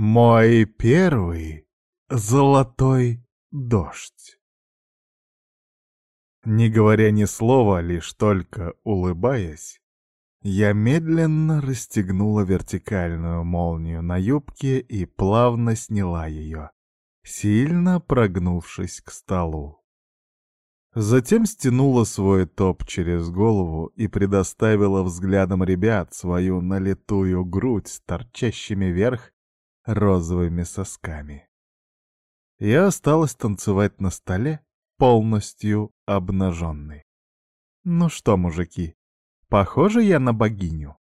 Мой первый золотой дождь. Не говоря ни слова, лишь только улыбаясь, я медленно расстегнула вертикальную молнию на юбке и плавно сняла ее, сильно прогнувшись к столу. Затем стянула свой топ через голову и предоставила взглядом ребят свою налитую грудь с торчащими вверх розовыми сосками. Я осталась танцевать на столе, полностью обнаженной. «Ну что, мужики, похоже я на богиню?»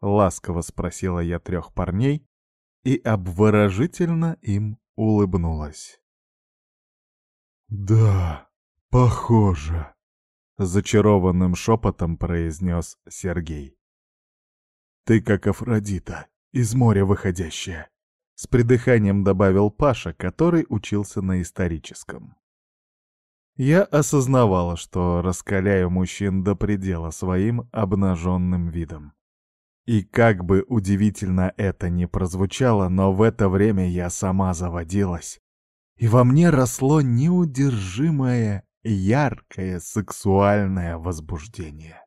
Ласково спросила я трех парней и обворожительно им улыбнулась. «Да, похоже», — зачарованным шепотом произнес Сергей. «Ты как Афродита, из моря выходящая», с придыханием добавил Паша, который учился на историческом. Я осознавала, что раскаляю мужчин до предела своим обнаженным видом. И как бы удивительно это ни прозвучало, но в это время я сама заводилась. И во мне росло неудержимое, яркое сексуальное возбуждение.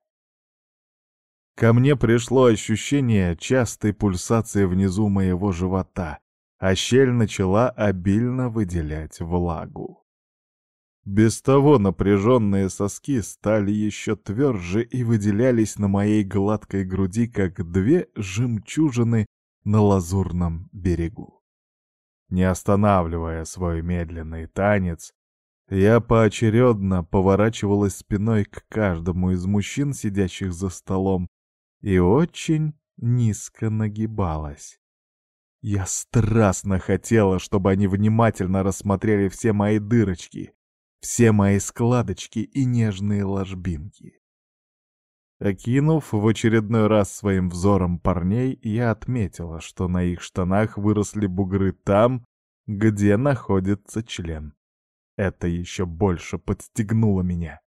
Ко мне пришло ощущение частой пульсации внизу моего живота, а щель начала обильно выделять влагу. Без того напряженные соски стали еще тверже и выделялись на моей гладкой груди, как две жемчужины на лазурном берегу. Не останавливая свой медленный танец, я поочередно поворачивалась спиной к каждому из мужчин, сидящих за столом, и очень низко нагибалась. Я страстно хотела, чтобы они внимательно рассмотрели все мои дырочки, все мои складочки и нежные ложбинки. Окинув в очередной раз своим взором парней, я отметила, что на их штанах выросли бугры там, где находится член. Это еще больше подстегнуло меня.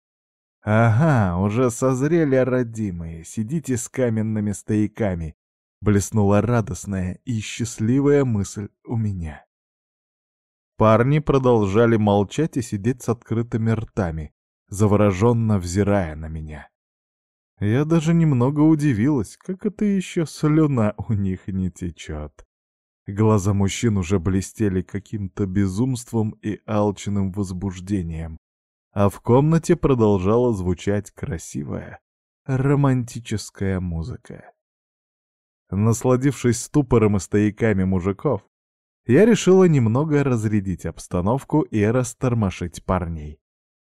«Ага, уже созрели родимые, сидите с каменными стояками, Блеснула радостная и счастливая мысль у меня. Парни продолжали молчать и сидеть с открытыми ртами, завороженно взирая на меня. Я даже немного удивилась, как это еще слюна у них не течет. Глаза мужчин уже блестели каким-то безумством и алчным возбуждением, а в комнате продолжала звучать красивая, романтическая музыка. Насладившись ступором и стояками мужиков, я решила немного разрядить обстановку и растормошить парней.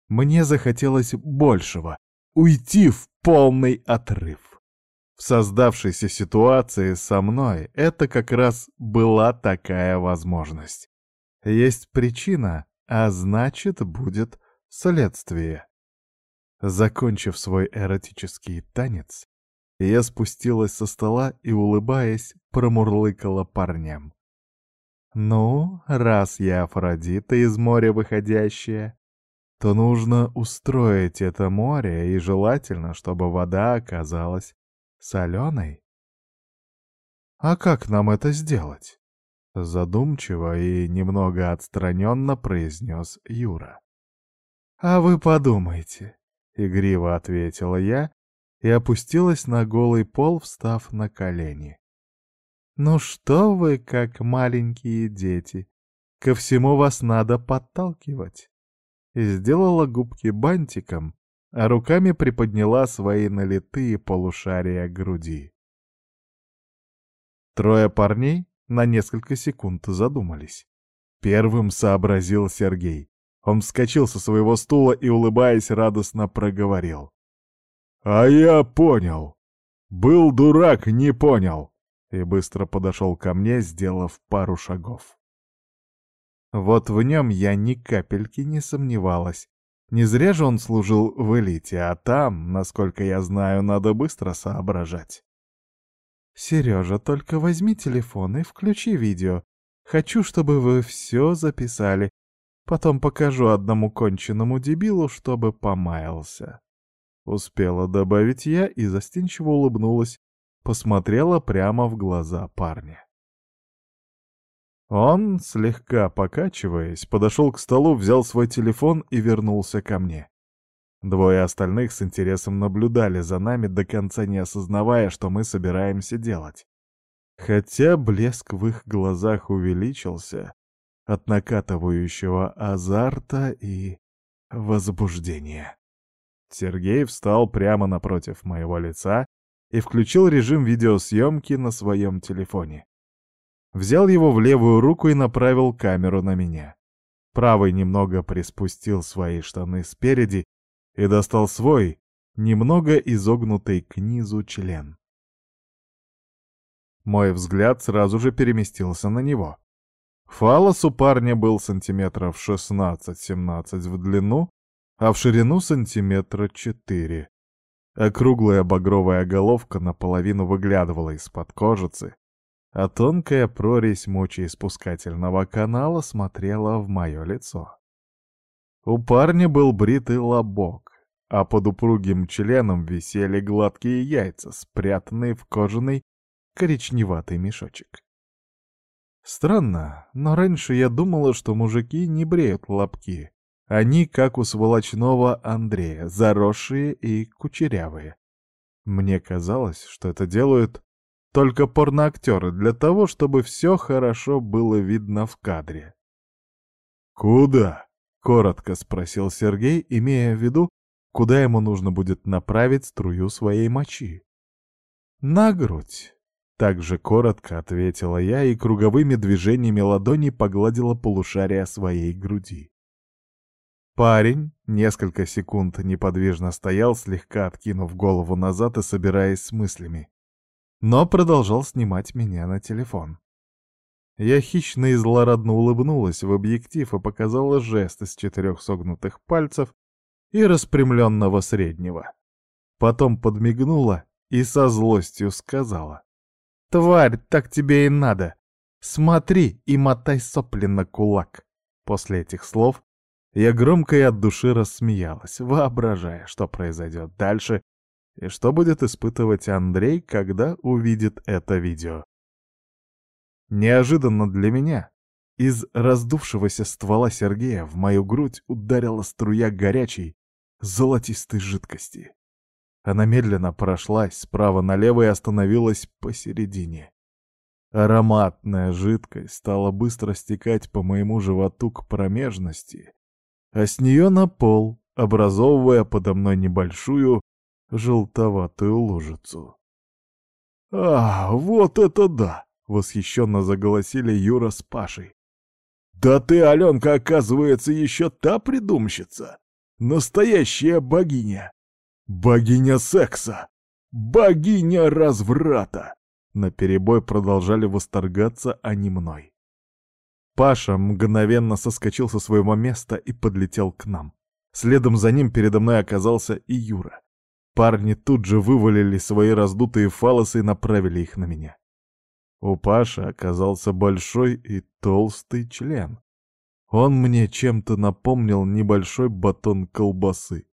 Мне захотелось большего — уйти в полный отрыв. В создавшейся ситуации со мной это как раз была такая возможность. Есть причина, а значит, будет следствие. Закончив свой эротический танец, я спустилась со стола и, улыбаясь, промурлыкала парням. «Ну, раз я Афродита из моря выходящая, то нужно устроить это море, и желательно, чтобы вода оказалась соленой». «А как нам это сделать?» Задумчиво и немного отстраненно произнес Юра. «А вы подумайте», — игриво ответила я, и опустилась на голый пол, встав на колени. «Ну что вы, как маленькие дети, ко всему вас надо подталкивать!» И сделала губки бантиком, а руками приподняла свои налитые полушария груди. Трое парней на несколько секунд задумались. Первым сообразил Сергей. Он вскочил со своего стула и, улыбаясь, радостно проговорил. «А я понял. Был дурак, не понял!» И быстро подошел ко мне, сделав пару шагов. Вот в нем я ни капельки не сомневалась. Не зря же он служил в элите, а там, насколько я знаю, надо быстро соображать. «Сережа, только возьми телефон и включи видео. Хочу, чтобы вы все записали. Потом покажу одному конченному дебилу, чтобы помаялся». Успела добавить я и застенчиво улыбнулась, посмотрела прямо в глаза парня. Он, слегка покачиваясь, подошел к столу, взял свой телефон и вернулся ко мне. Двое остальных с интересом наблюдали за нами, до конца не осознавая, что мы собираемся делать. Хотя блеск в их глазах увеличился от накатывающего азарта и возбуждения. Сергей встал прямо напротив моего лица и включил режим видеосъемки на своем телефоне. Взял его в левую руку и направил камеру на меня. Правый немного приспустил свои штаны спереди и достал свой, немного изогнутый к низу член. Мой взгляд сразу же переместился на него. Фалос у парня был сантиметров 16-17 в длину, а в ширину сантиметра 4. Округлая багровая головка наполовину выглядывала из-под кожицы, а тонкая прорезь мочеиспускательного канала смотрела в мое лицо. У парня был бритый лобок, а под упругим членом висели гладкие яйца, спрятанные в кожаный коричневатый мешочек. Странно, но раньше я думала, что мужики не бреют лобки. Они, как у сволочного Андрея, заросшие и кучерявые. Мне казалось, что это делают только порноактеры для того, чтобы все хорошо было видно в кадре. «Куда?» — коротко спросил Сергей, имея в виду, куда ему нужно будет направить струю своей мочи. «На грудь», — также коротко ответила я и круговыми движениями ладони погладила полушария своей груди. Парень несколько секунд неподвижно стоял, слегка откинув голову назад и собираясь с мыслями, но продолжал снимать меня на телефон. Я хищно и злорадно улыбнулась в объектив и показала жест из четырех согнутых пальцев и распрямленного среднего. Потом подмигнула и со злостью сказала. «Тварь, так тебе и надо! Смотри и мотай сопли на кулак!» После этих слов я громко и от души рассмеялась, воображая, что произойдет дальше и что будет испытывать Андрей, когда увидит это видео. Неожиданно для меня из раздувшегося ствола Сергея в мою грудь ударила струя горячей, золотистой жидкости. Она медленно прошлась справа налево и остановилась посередине. Ароматная жидкость стала быстро стекать по моему животу к промежности, а с нее на пол, образовывая подо мной небольшую желтоватую лужицу. «А, вот это да!» — восхищенно заголосили Юра с Пашей. «Да ты, Аленка, оказывается, еще та придумщица! Настоящая богиня! Богиня секса! Богиня разврата!» Наперебой продолжали восторгаться они мной. Паша мгновенно соскочил со своего места и подлетел к нам. Следом за ним передо мной оказался и Юра. Парни тут же вывалили свои раздутые фалосы и направили их на меня. У Паши оказался большой и толстый член. Он мне чем-то напомнил небольшой батон колбасы.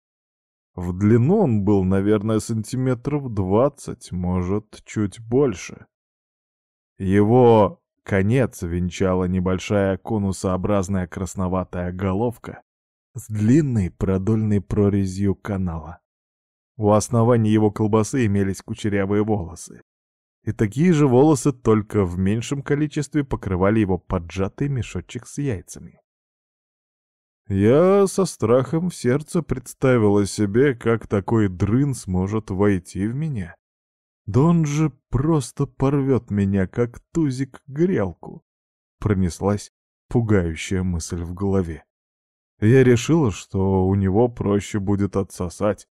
В длину он был, наверное, сантиметров двадцать, может, чуть больше. Его Конец венчала небольшая конусообразная красноватая головка с длинной продольной прорезью канала. У основания его колбасы имелись кучерявые волосы. И такие же волосы только в меньшем количестве покрывали его поджатый мешочек с яйцами. Я со страхом в сердце представила себе, как такой дрын сможет войти в меня. Да он же просто порвет меня, как тузик грелку. Пронеслась пугающая мысль в голове. Я решила, что у него проще будет отсосать.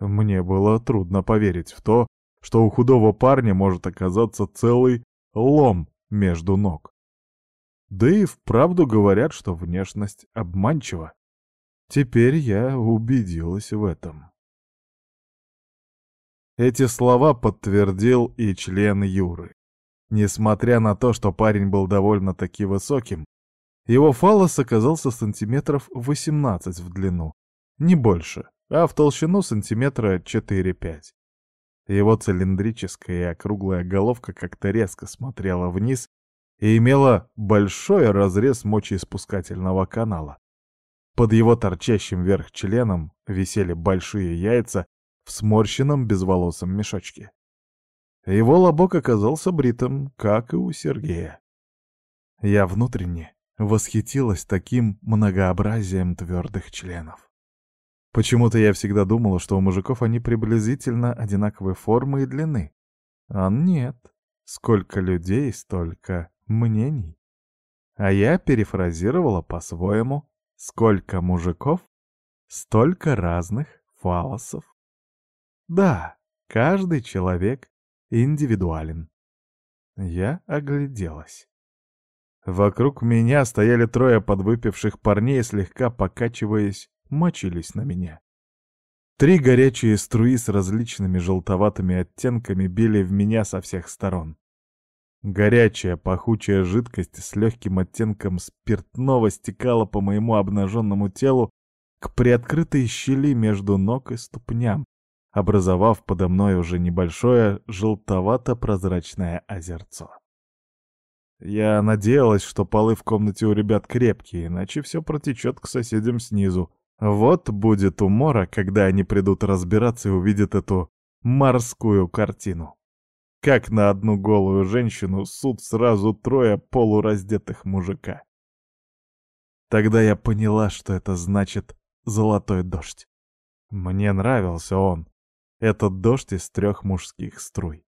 Мне было трудно поверить в то, что у худого парня может оказаться целый лом между ног. Да и вправду говорят, что внешность обманчива. Теперь я убедилась в этом. Эти слова подтвердил и член Юры. Несмотря на то, что парень был довольно-таки высоким, его фалос оказался сантиметров 18 в длину, не больше, а в толщину сантиметра 4-5. Его цилиндрическая и округлая головка как-то резко смотрела вниз и имела большой разрез мочеиспускательного канала. Под его торчащим вверх членом висели большие яйца в сморщенном безволосом мешочке. Его лобок оказался бритым, как и у Сергея. Я внутренне восхитилась таким многообразием твердых членов. Почему-то я всегда думала, что у мужиков они приблизительно одинаковой формы и длины. А нет. Сколько людей, столько мнений. А я перефразировала по-своему. Сколько мужиков, столько разных фалосов. Да, каждый человек индивидуален. Я огляделась. Вокруг меня стояли трое подвыпивших парней, слегка покачиваясь, мочились на меня. Три горячие струи с различными желтоватыми оттенками били в меня со всех сторон. Горячая, пахучая жидкость с легким оттенком спиртного стекала по моему обнаженному телу к приоткрытой щели между ног и ступням, образовав подо мной уже небольшое желтовато-прозрачное озерцо. Я надеялась, что полы в комнате у ребят крепкие, иначе все протечет к соседям снизу. Вот будет умора, когда они придут разбираться и увидят эту морскую картину. Как на одну голую женщину суд сразу трое полураздетых мужика. Тогда я поняла, что это значит «золотой дождь». Мне нравился он, этот дождь из трех мужских струй.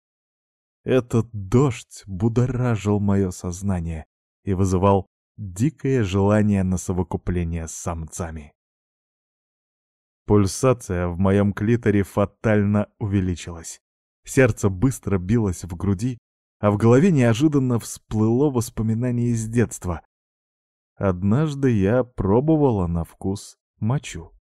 Этот дождь будоражил мое сознание и вызывал дикое желание на совокупление с самцами. Пульсация в моем клиторе фатально увеличилась. Сердце быстро билось в груди, а в голове неожиданно всплыло воспоминание из детства. Однажды я пробовала на вкус мочу.